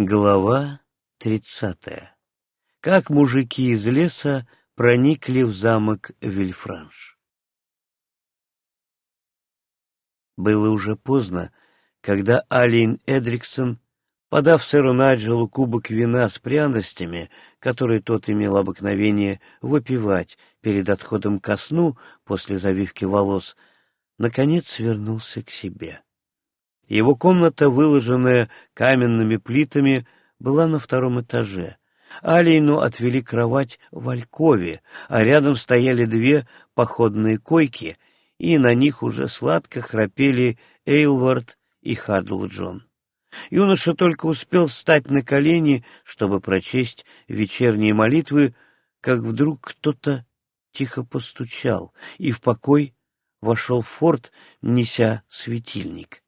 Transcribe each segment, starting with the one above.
Глава тридцатая. Как мужики из леса проникли в замок Вильфранш. Было уже поздно, когда Алин Эдриксон, подав сэру Наджелу кубок вина с пряностями, который тот имел обыкновение выпивать перед отходом ко сну после завивки волос, наконец вернулся к себе. Его комната, выложенная каменными плитами, была на втором этаже. Алейну отвели кровать в Алькове, а рядом стояли две походные койки, и на них уже сладко храпели Эйлвард и Хадл Джон. Юноша только успел встать на колени, чтобы прочесть вечерние молитвы, как вдруг кто-то тихо постучал, и в покой вошел Форд, неся светильник.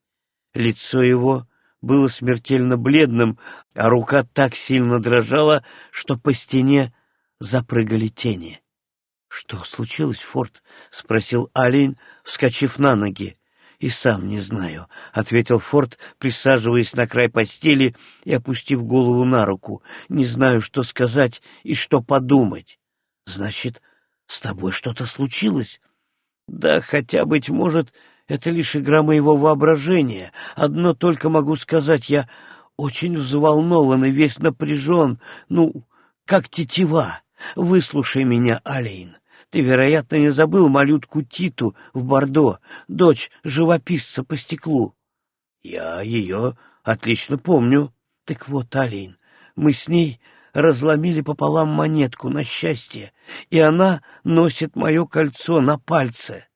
Лицо его было смертельно бледным, а рука так сильно дрожала, что по стене запрыгали тени. — Что случилось, Форд? — спросил Алин, вскочив на ноги. — И сам не знаю, — ответил Форд, присаживаясь на край постели и опустив голову на руку. — Не знаю, что сказать и что подумать. — Значит, с тобой что-то случилось? — Да, хотя, быть может, это лишь игра моего воображения. Одно только могу сказать, я очень взволнован и весь напряжен, ну, как тетива. Выслушай меня, Алейн. Ты, вероятно, не забыл малютку Титу в Бордо, дочь живописца по стеклу. Я ее отлично помню. Так вот, Алейн, мы с ней разломили пополам монетку на счастье, и она носит мое кольцо на пальце.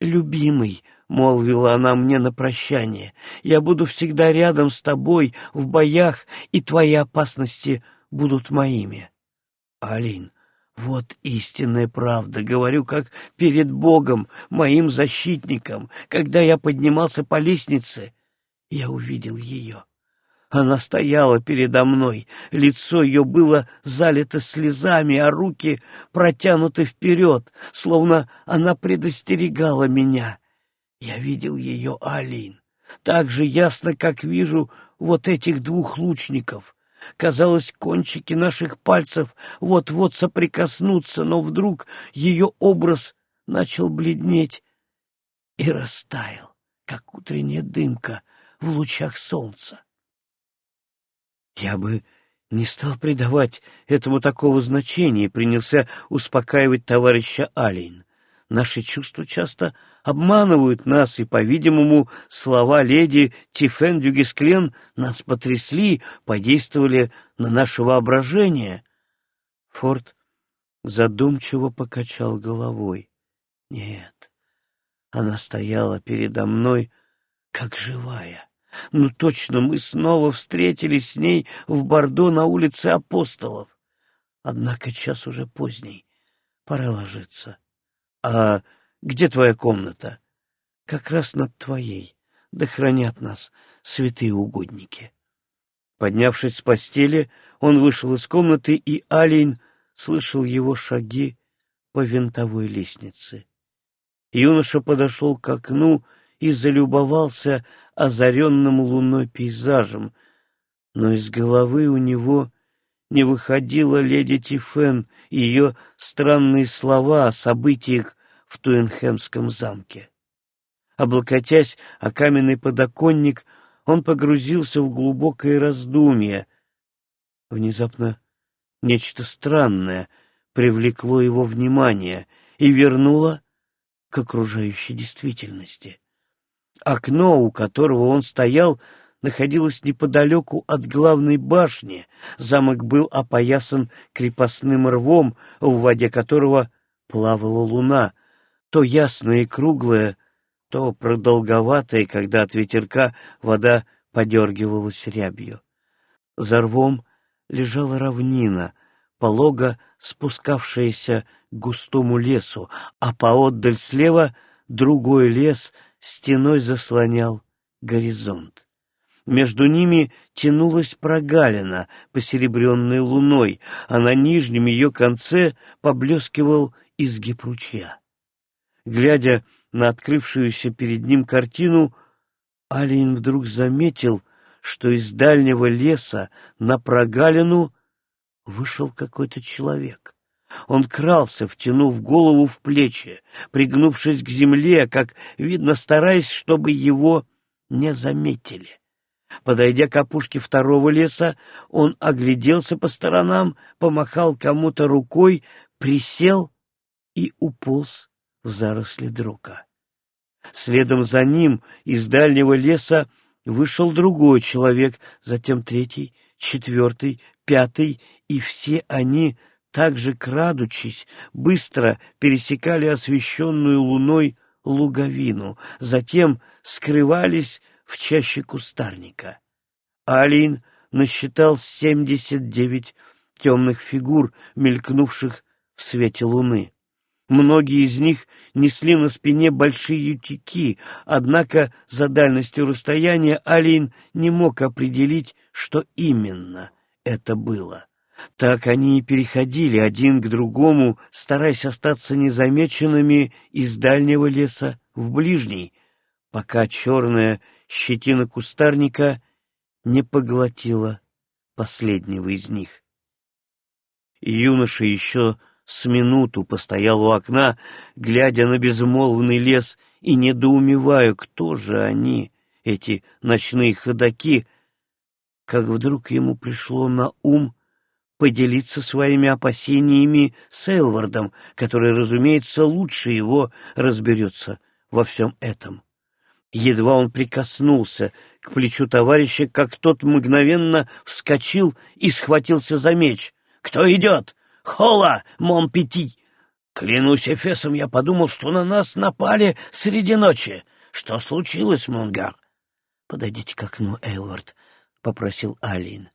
«Любимый», — молвила она мне на прощание, — «я буду всегда рядом с тобой в боях, и твои опасности будут моими». Алин, вот истинная правда, говорю, как перед Богом, моим защитником, когда я поднимался по лестнице, я увидел ее. Она стояла передо мной, лицо ее было залито слезами, а руки протянуты вперед, словно она предостерегала меня. Я видел ее, Алин, так же ясно, как вижу вот этих двух лучников. Казалось, кончики наших пальцев вот-вот соприкоснутся, но вдруг ее образ начал бледнеть и растаял, как утренняя дымка в лучах солнца. Я бы не стал придавать этому такого значения и принялся успокаивать товарища Алин. Наши чувства часто обманывают нас, и, по-видимому, слова леди Тифен Дюгесклен нас потрясли, подействовали на наше воображение. Форд задумчиво покачал головой. Нет, она стояла передо мной, как живая. Ну точно, мы снова встретились с ней в Бордо на улице Апостолов. Однако час уже поздний, пора ложиться. А где твоя комната? Как раз над твоей. Да хранят нас святые угодники. Поднявшись с постели, он вышел из комнаты, и Алин слышал его шаги по винтовой лестнице. Юноша подошел к окну и залюбовался озаренным луной пейзажем, но из головы у него не выходила леди Тифен и ее странные слова о событиях в Туэнхемском замке. Облокотясь о каменный подоконник, он погрузился в глубокое раздумье. Внезапно нечто странное привлекло его внимание и вернуло к окружающей действительности. Окно, у которого он стоял, находилось неподалеку от главной башни. Замок был опоясан крепостным рвом, в воде которого плавала луна, то ясная и круглая, то продолговатая, когда от ветерка вода подергивалась рябью. За рвом лежала равнина, полого спускавшаяся к густому лесу, а поотдаль слева другой лес — стеной заслонял горизонт. Между ними тянулась прогалина, посеребренная луной, а на нижнем ее конце поблескивал изгиб ручья. Глядя на открывшуюся перед ним картину, Алиен вдруг заметил, что из дальнего леса на прогалину вышел какой-то человек. Он крался, втянув голову в плечи, пригнувшись к земле, как видно, стараясь, чтобы его не заметили. Подойдя к опушке второго леса, он огляделся по сторонам, помахал кому-то рукой, присел и уполз в заросли друга. Следом за ним из дальнего леса вышел другой человек, затем третий, четвертый, пятый, и все они, также крадучись, быстро пересекали освещенную луной луговину, затем скрывались в чаще кустарника. Алин насчитал семьдесят девять темных фигур, мелькнувших в свете луны. Многие из них несли на спине большие тюки, однако за дальностью расстояния Алин не мог определить, что именно это было. Так они и переходили один к другому, стараясь остаться незамеченными из дальнего леса в ближний, пока черная щетина кустарника не поглотила последнего из них. Юноша еще с минуту постоял у окна, глядя на безмолвный лес и недоумевая, кто же они, эти ночные ходаки, как вдруг ему пришло на ум поделиться своими опасениями с Элвардом, который, разумеется, лучше его разберется во всем этом. Едва он прикоснулся к плечу товарища, как тот мгновенно вскочил и схватился за меч. «Кто идет?» Хола, Монпети! Клянусь Эфесом, я подумал, что на нас напали среди ночи. Что случилось, Монгар? Подойдите к окну, Эйлвард, — попросил Алин.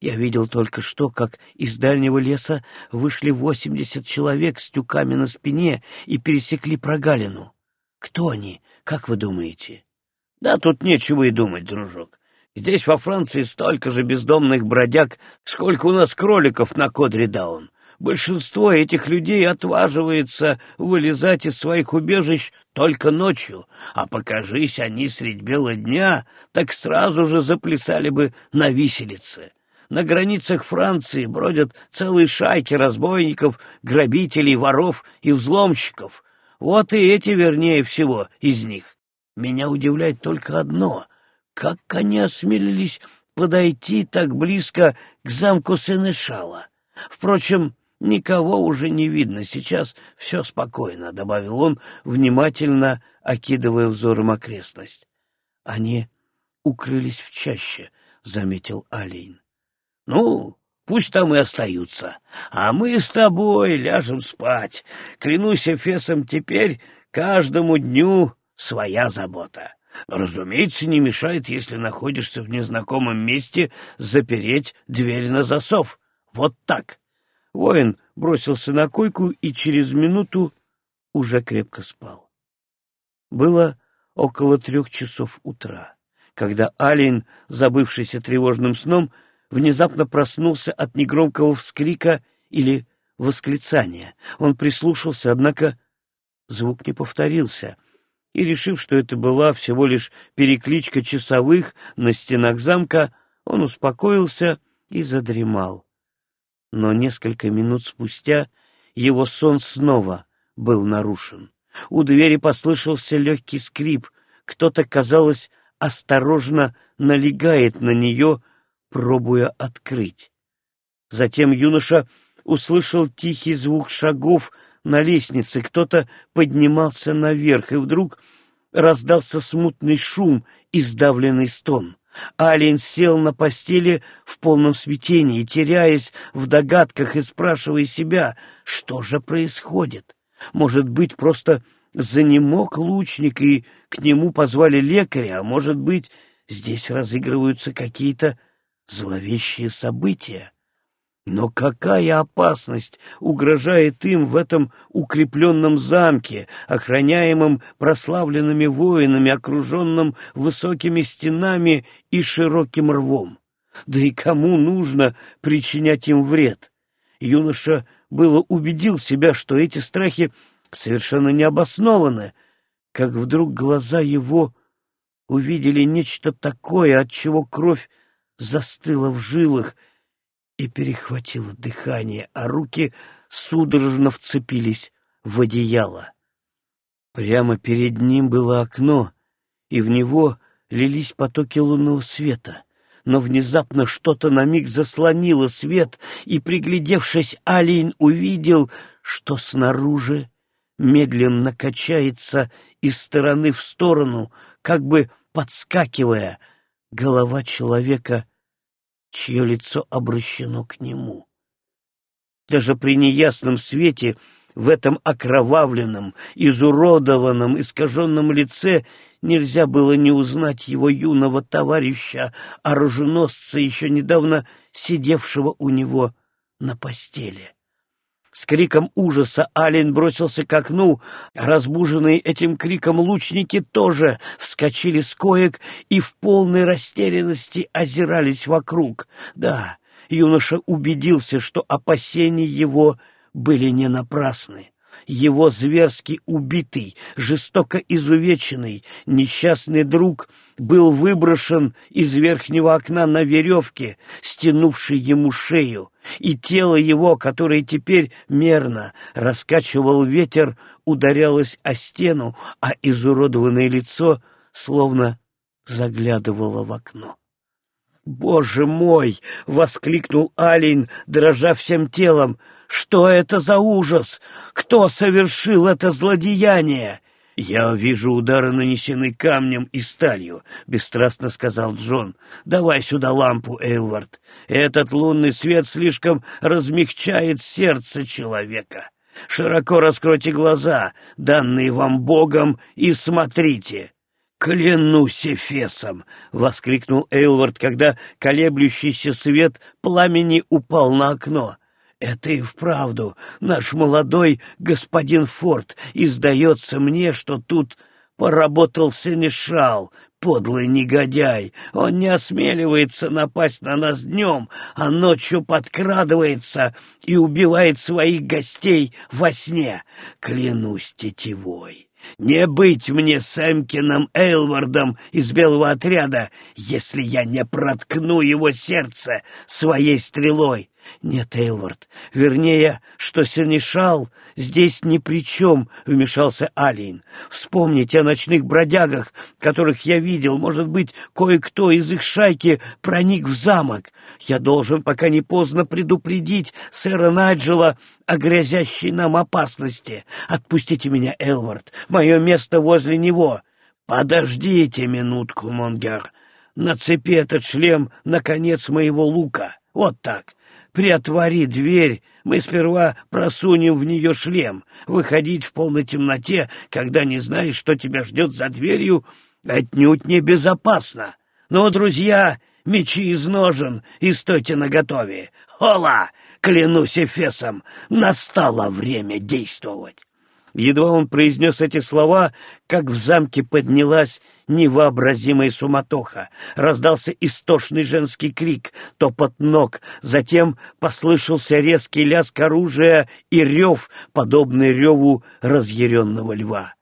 Я видел только что, как из дальнего леса вышли восемьдесят человек с тюками на спине и пересекли прогалину. Кто они, как вы думаете? Да тут нечего и думать, дружок. Здесь во Франции столько же бездомных бродяг, сколько у нас кроликов на Кодри-Даун. Большинство этих людей отваживается вылезать из своих убежищ только ночью, а покажись они средь бела дня, так сразу же заплясали бы на виселице. На границах Франции бродят целые шайки разбойников, грабителей, воров и взломщиков. Вот и эти, вернее всего, из них. Меня удивляет только одно — как они осмелились подойти так близко к замку Сенешала. Впрочем, Никого уже не видно, сейчас все спокойно, — добавил он, внимательно окидывая взором окрестность. Они укрылись в чаще, — заметил Алин. — Ну, пусть там и остаются, а мы с тобой ляжем спать. Клянусь Эфесом, теперь каждому дню своя забота. Разумеется, не мешает, если находишься в незнакомом месте, запереть дверь на засов. Вот так. Воин бросился на койку и через минуту уже крепко спал. Было около трех часов утра, когда Алин, забывшийся тревожным сном, внезапно проснулся от негромкого вскрика или восклицания. Он прислушался, однако звук не повторился, и, решив, что это была всего лишь перекличка часовых на стенах замка, он успокоился и задремал но несколько минут спустя его сон снова был нарушен. У двери послышался легкий скрип, кто-то, казалось, осторожно налегает на нее, пробуя открыть. Затем юноша услышал тихий звук шагов на лестнице, кто-то поднимался наверх, и вдруг раздался смутный шум и сдавленный стон. Алин сел на постели в полном смятении, теряясь в догадках и спрашивая себя, что же происходит. Может быть, просто занемог лучник, и к нему позвали лекаря, а может быть, здесь разыгрываются какие-то зловещие события. Но какая опасность угрожает им в этом укрепленном замке, охраняемом прославленными воинами, окруженном высокими стенами и широким рвом? Да и кому нужно причинять им вред? Юноша было убедил себя, что эти страхи совершенно необоснованы, как вдруг глаза его увидели нечто такое, от чего кровь застыла в жилах и перехватила дыхание, а руки судорожно вцепились в одеяло. Прямо перед ним было окно, и в него лились потоки лунного света. Но внезапно что-то на миг заслонило свет, и, приглядевшись, Алин увидел, что снаружи медленно качается из стороны в сторону, как бы подскакивая, голова человека, чье лицо обращено к нему. Даже при неясном свете в этом окровавленном, изуродованном, искаженном лице нельзя было не узнать его юного товарища, оруженосца, еще недавно сидевшего у него на постели. С криком ужаса Ален бросился к окну. Разбуженные этим криком лучники тоже вскочили с коек и в полной растерянности озирались вокруг. Да, юноша убедился, что опасения его были не напрасны его зверски убитый, жестоко изувеченный, несчастный друг был выброшен из верхнего окна на веревке, стянувшей ему шею, и тело его, которое теперь мерно раскачивал ветер, ударялось о стену, а изуродованное лицо словно заглядывало в окно. «Боже мой!» — воскликнул Алин, дрожа всем телом. Что это за ужас? Кто совершил это злодеяние? «Я вижу, удары нанесены камнем и сталью», — бесстрастно сказал Джон. «Давай сюда лампу, Эйлвард. Этот лунный свет слишком размягчает сердце человека. Широко раскройте глаза, данные вам Богом, и смотрите». «Клянусь Эфесом!» — воскликнул Эйлвард, когда колеблющийся свет пламени упал на окно. Это и вправду наш молодой господин Форд, и сдается мне, что тут поработал Сенешал, подлый негодяй. Он не осмеливается напасть на нас днем, а ночью подкрадывается и убивает своих гостей во сне. Клянусь тетивой. Не быть мне Сэмкином Эйлвардом из белого отряда, если я не проткну его сердце своей стрелой. «Нет, Эйлвард, вернее, что Сенешал здесь ни при чем», — вмешался Алиин. «Вспомните о ночных бродягах, которых я видел. Может быть, кое-кто из их шайки проник в замок. Я должен, пока не поздно, предупредить сэра Наджела о грязящей нам опасности. Отпустите меня, Элвард, мое место возле него». «Подождите минутку, Монгер. Нацепи этот шлем на конец моего лука. Вот так. Приотвори дверь, мы сперва просунем в нее шлем. Выходить в полной темноте, когда не знаешь, что тебя ждет за дверью, отнюдь небезопасно. Но, друзья, мечи из ножен и стойте наготове. Хола! Клянусь Эфесом, настало время действовать. Едва он произнес эти слова, как в замке поднялась невообразимая суматоха. Раздался истошный женский крик, топот ног, затем послышался резкий лязг оружия и рев, подобный реву разъяренного льва.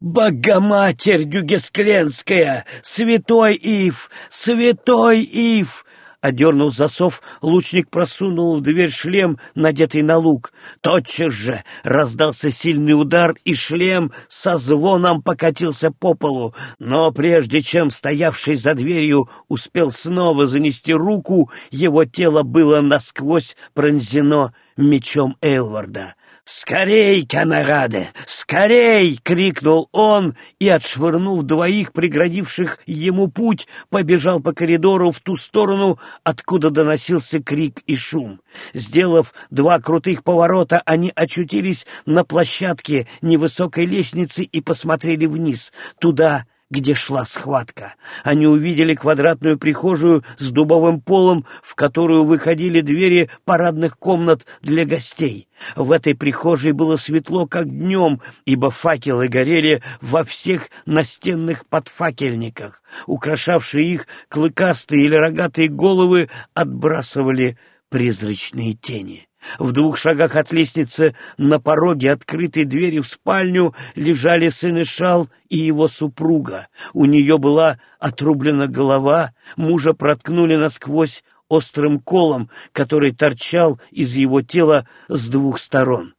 «Богоматерь Дюгескленская! Святой Ив! Святой Ив!» Одернув засов, лучник просунул в дверь шлем, надетый на лук. Тотчас же раздался сильный удар, и шлем со звоном покатился по полу. Но прежде чем стоявший за дверью успел снова занести руку, его тело было насквозь пронзено мечом Эйлварда. «Скорей, камерады! Скорей!» — крикнул он и, отшвырнув двоих, преградивших ему путь, побежал по коридору в ту сторону, откуда доносился крик и шум. Сделав два крутых поворота, они очутились на площадке невысокой лестницы и посмотрели вниз, туда, где шла схватка. Они увидели квадратную прихожую с дубовым полом, в которую выходили двери парадных комнат для гостей. В этой прихожей было светло, как днем, ибо факелы горели во всех настенных подфакельниках. Украшавшие их клыкастые или рогатые головы отбрасывали призрачные тени. В двух шагах от лестницы на пороге открытой двери в спальню лежали Сенешал и его супруга. У нее была отрублена голова, мужа проткнули насквозь острым колом, который торчал из его тела с двух сторон.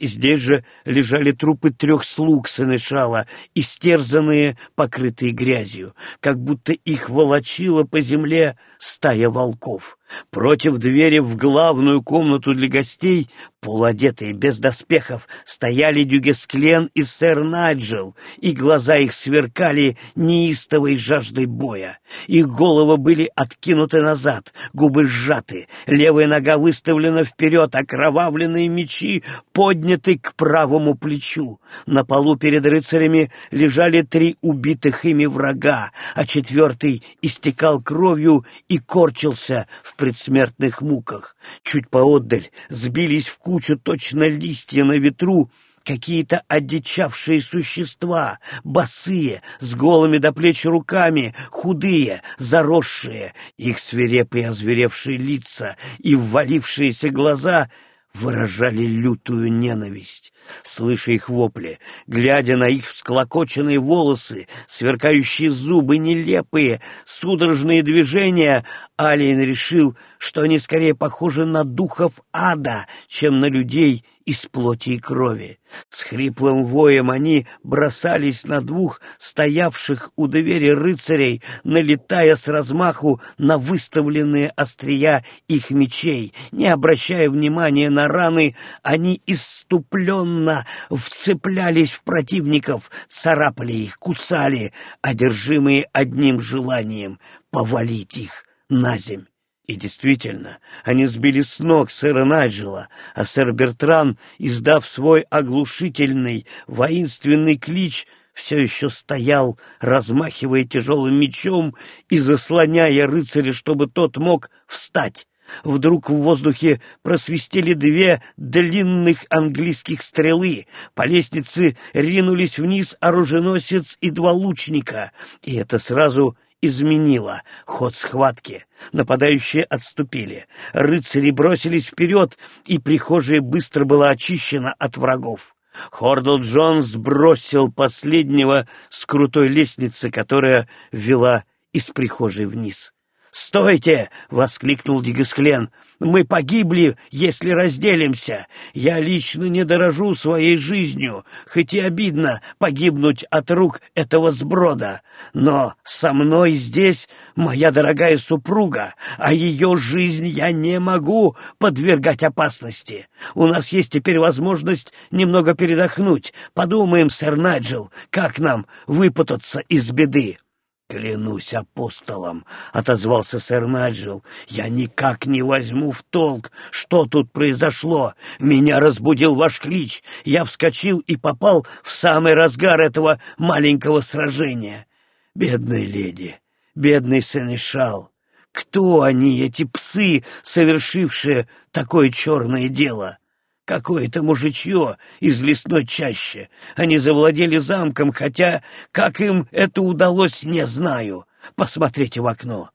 Здесь же лежали трупы трех слуг Сенешала, истерзанные, покрытые грязью, как будто их волочила по земле стая волков. Против двери в главную комнату для гостей, полуодетые, без доспехов, стояли Дюгесклен и сэр Наджел, и глаза их сверкали неистовой жаждой боя. Их головы были откинуты назад, губы сжаты, левая нога выставлена вперед, окровавленные мечи подняты к правому плечу. На полу перед рыцарями лежали три убитых ими врага, а четвертый истекал кровью и корчился в предсмертных муках. Чуть поотдаль сбились в кучу точно листья на ветру какие-то одичавшие существа, босые, с голыми до плеч руками, худые, заросшие, их свирепые озверевшие лица и ввалившиеся глаза выражали лютую ненависть. Слыша их вопли, глядя на их всклокоченные волосы, сверкающие зубы, нелепые, судорожные движения, Алиен решил, что они скорее похожи на духов ада, чем на людей из плоти и крови. С хриплым воем они бросались на двух стоявших у двери рыцарей, налетая с размаху на выставленные острия их мечей. Не обращая внимания на раны, они иступленно вцеплялись в противников, царапали их, кусали, одержимые одним желанием — повалить их на земь. И действительно, они сбили с ног сэра Найджела, а сэр Бертран, издав свой оглушительный, воинственный клич, все еще стоял, размахивая тяжелым мечом и заслоняя рыцаря, чтобы тот мог встать. Вдруг в воздухе просвистели две длинных английских стрелы. По лестнице ринулись вниз оруженосец и два лучника, и это сразу изменило ход схватки. Нападающие отступили. Рыцари бросились вперед, и прихожая быстро была очищена от врагов. Хордл Джонс бросил последнего с крутой лестницы, которая вела из прихожей вниз. «Стойте!» — воскликнул Дигесклен. Мы погибли, если разделимся. Я лично не дорожу своей жизнью, хоть и обидно погибнуть от рук этого сброда. Но со мной здесь моя дорогая супруга, а ее жизнь я не могу подвергать опасности. У нас есть теперь возможность немного передохнуть. Подумаем, сэр Наджел, как нам выпутаться из беды. «Клянусь апостолом», — отозвался сэр Наджел, — «я никак не возьму в толк, что тут произошло. Меня разбудил ваш клич. Я вскочил и попал в самый разгар этого маленького сражения. Бедная леди, бедный сенешал, кто они, эти псы, совершившие такое черное дело?» Какое-то мужичье из лесной чащи. Они завладели замком, хотя как им это удалось, не знаю. Посмотрите в окно.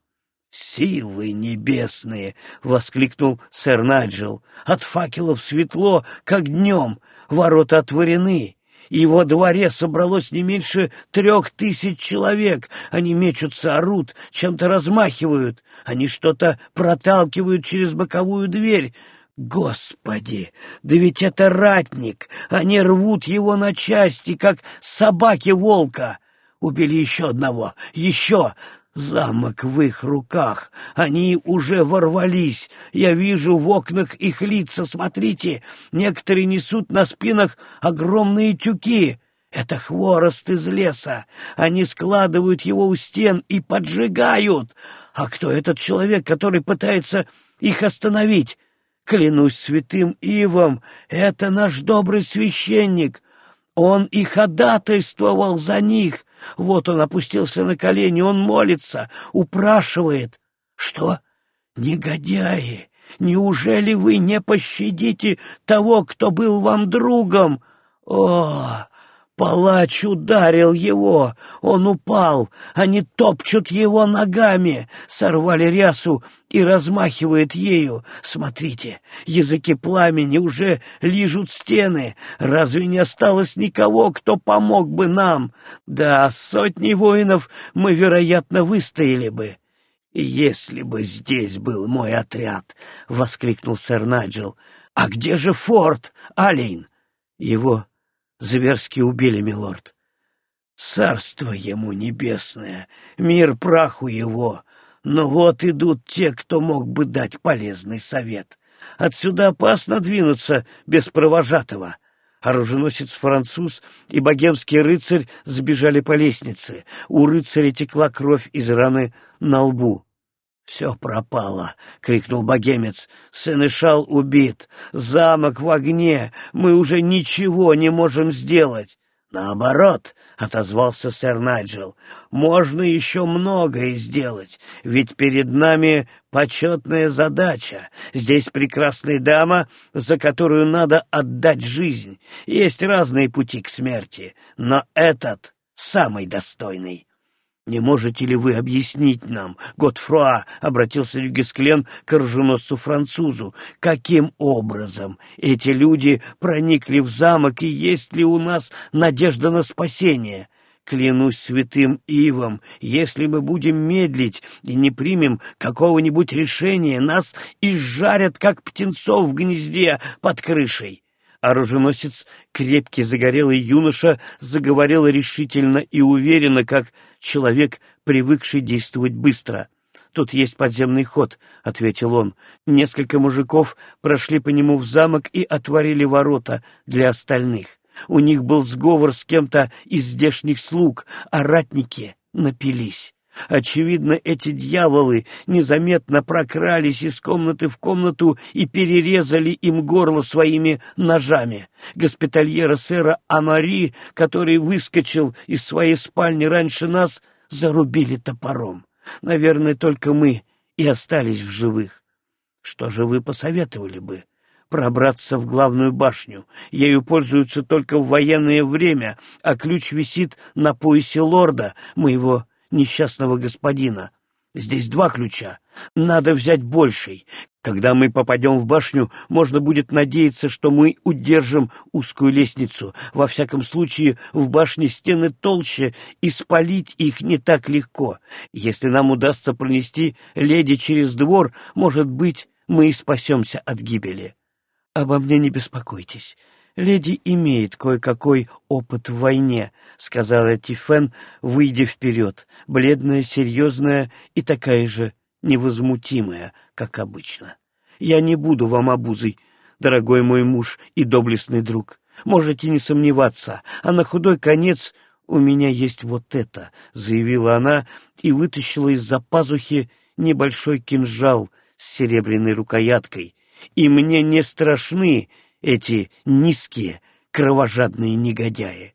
«Силы небесные!» — воскликнул сэр Наджел. «От факелов светло, как днем. Ворота отворены. И во дворе собралось не меньше трех тысяч человек. Они мечутся, орут, чем-то размахивают. Они что-то проталкивают через боковую дверь. Господи, да ведь это ратник! Они рвут его на части, как собаки волка! Убили еще одного, еще! Замок в их руках. Они уже ворвались. Я вижу в окнах их лица. Смотрите, некоторые несут на спинах огромные тюки. Это хворост из леса. Они складывают его у стен и поджигают. А кто этот человек, который пытается их остановить? Клянусь святым Ивом, это наш добрый священник. Он и ходатайствовал за них. Вот он опустился на колени, он молится, упрашивает. Что? Негодяи! Неужели вы не пощадите того, кто был вам другом? О, Палач ударил его, он упал, они топчут его ногами, сорвали рясу и размахивают ею. Смотрите, языки пламени уже лижут стены. Разве не осталось никого, кто помог бы нам? Да, сотни воинов мы, вероятно, выстояли бы. «Если бы здесь был мой отряд!» — воскликнул сэр Наджел. «А где же форт, Алейн?» «Его зверски убили, милорд. Царство ему небесное, мир праху его. Но вот идут те, кто мог бы дать полезный совет. Отсюда опасно двинуться без провожатого. Оруженосец-француз и богемский рыцарь сбежали по лестнице. У рыцаря текла кровь из раны на лбу. «Все пропало!» — крикнул богемец. «Сенешал убит! Замок в огне! Мы уже ничего не можем сделать!» «Наоборот!» — отозвался сэр Найджел. «Можно еще многое сделать, ведь перед нами почетная задача. Здесь прекрасная дама, за которую надо отдать жизнь. Есть разные пути к смерти, но этот самый достойный». «Не можете ли вы объяснить нам, Готфруа?» — обратился Люгесклен к оруженосцу-французу. «Каким образом эти люди проникли в замок, и есть ли у нас надежда на спасение?» Клянусь святым Ивом, если мы будем медлить и не примем какого-нибудь решения, нас изжарят, как птенцов в гнезде под крышей. Оруженосец, крепкий загорелый юноша, заговорил решительно и уверенно, как человек, привыкший действовать быстро. «Тут есть подземный ход», — ответил он. «Несколько мужиков прошли по нему в замок и отворили ворота для остальных. У них был сговор с кем-то из здешних слуг, а ратники напились. Очевидно, эти дьяволы незаметно прокрались из комнаты в комнату и перерезали им горло своими ножами. Госпитальера сэра Амари, который выскочил из своей спальни раньше нас, зарубили топором. Наверное, только мы и остались в живых. Что же вы посоветовали бы? Пробраться в главную башню. Ею пользуются только в военное время, а ключ висит на поясе лорда, моего несчастного господина. Здесь два ключа. Надо взять больший. Когда мы попадем в башню, можно будет надеяться, что мы удержим узкую лестницу. Во всяком случае, в башне стены толще, и спалить их не так легко. Если нам удастся пронести леди через двор, может быть, мы и спасемся от гибели. Обо мне не беспокойтесь леди имеет кое-какой опыт в войне», — сказала Тифен, выйдя вперед, бледная, серьезная и такая же невозмутимая, как обычно. «Я не буду вам обузой, дорогой мой муж и доблестный друг. Можете не сомневаться, а на худой конец у меня есть вот это», — заявила она и вытащила из-за пазухи небольшой кинжал с серебряной рукояткой. «И мне не страшны эти низкие, кровожадные негодяи.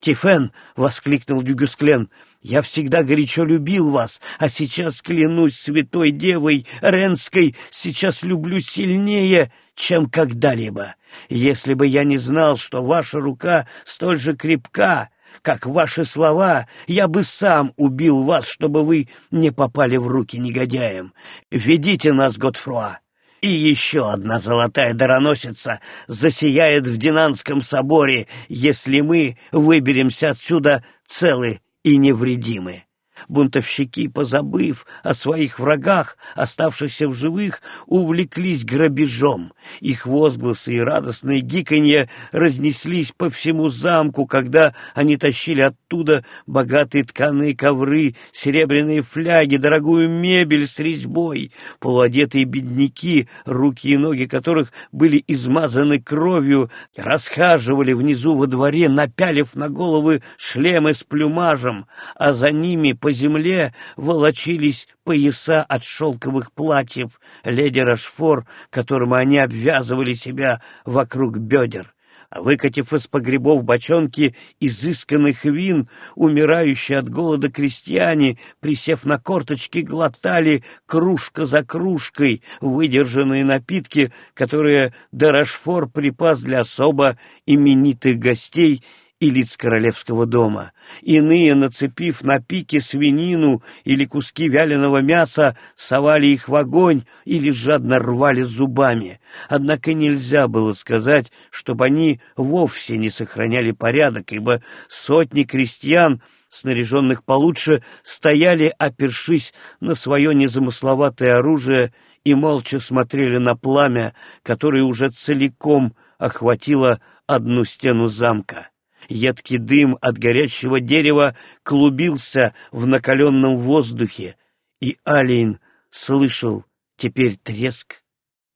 «Тифен!» — воскликнул Дюгюсклен. «Я всегда горячо любил вас, а сейчас, клянусь святой девой Ренской, сейчас люблю сильнее, чем когда-либо. Если бы я не знал, что ваша рука столь же крепка, как ваши слова, я бы сам убил вас, чтобы вы не попали в руки негодяям. Ведите нас, Готфруа!» И еще одна золотая дароносица засияет в Динанском соборе, если мы выберемся отсюда целы и невредимы. Бунтовщики, позабыв о своих врагах, оставшихся в живых, увлеклись грабежом. Их возгласы и радостные гиканье разнеслись по всему замку, когда они тащили оттуда богатые тканые ковры, серебряные фляги, дорогую мебель с резьбой. Полуодетые бедняки, руки и ноги которых были измазаны кровью, расхаживали внизу во дворе, напялив на головы шлемы с плюмажем, а за ними по земле волочились пояса от шелковых платьев леди Рашфор, которым они обвязывали себя вокруг бедер. А выкатив из погребов бочонки изысканных вин, умирающие от голода крестьяне, присев на корточки, глотали кружка за кружкой выдержанные напитки, которые Дарашфор припас для особо именитых гостей и лиц королевского дома. Иные, нацепив на пике свинину или куски вяленого мяса, совали их в огонь или жадно рвали зубами. Однако нельзя было сказать, чтобы они вовсе не сохраняли порядок, ибо сотни крестьян снаряженных получше, стояли, опершись на свое незамысловатое оружие и молча смотрели на пламя, которое уже целиком охватило одну стену замка. Едкий дым от горящего дерева клубился в накаленном воздухе, и Алиин слышал теперь треск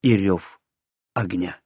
и рев огня.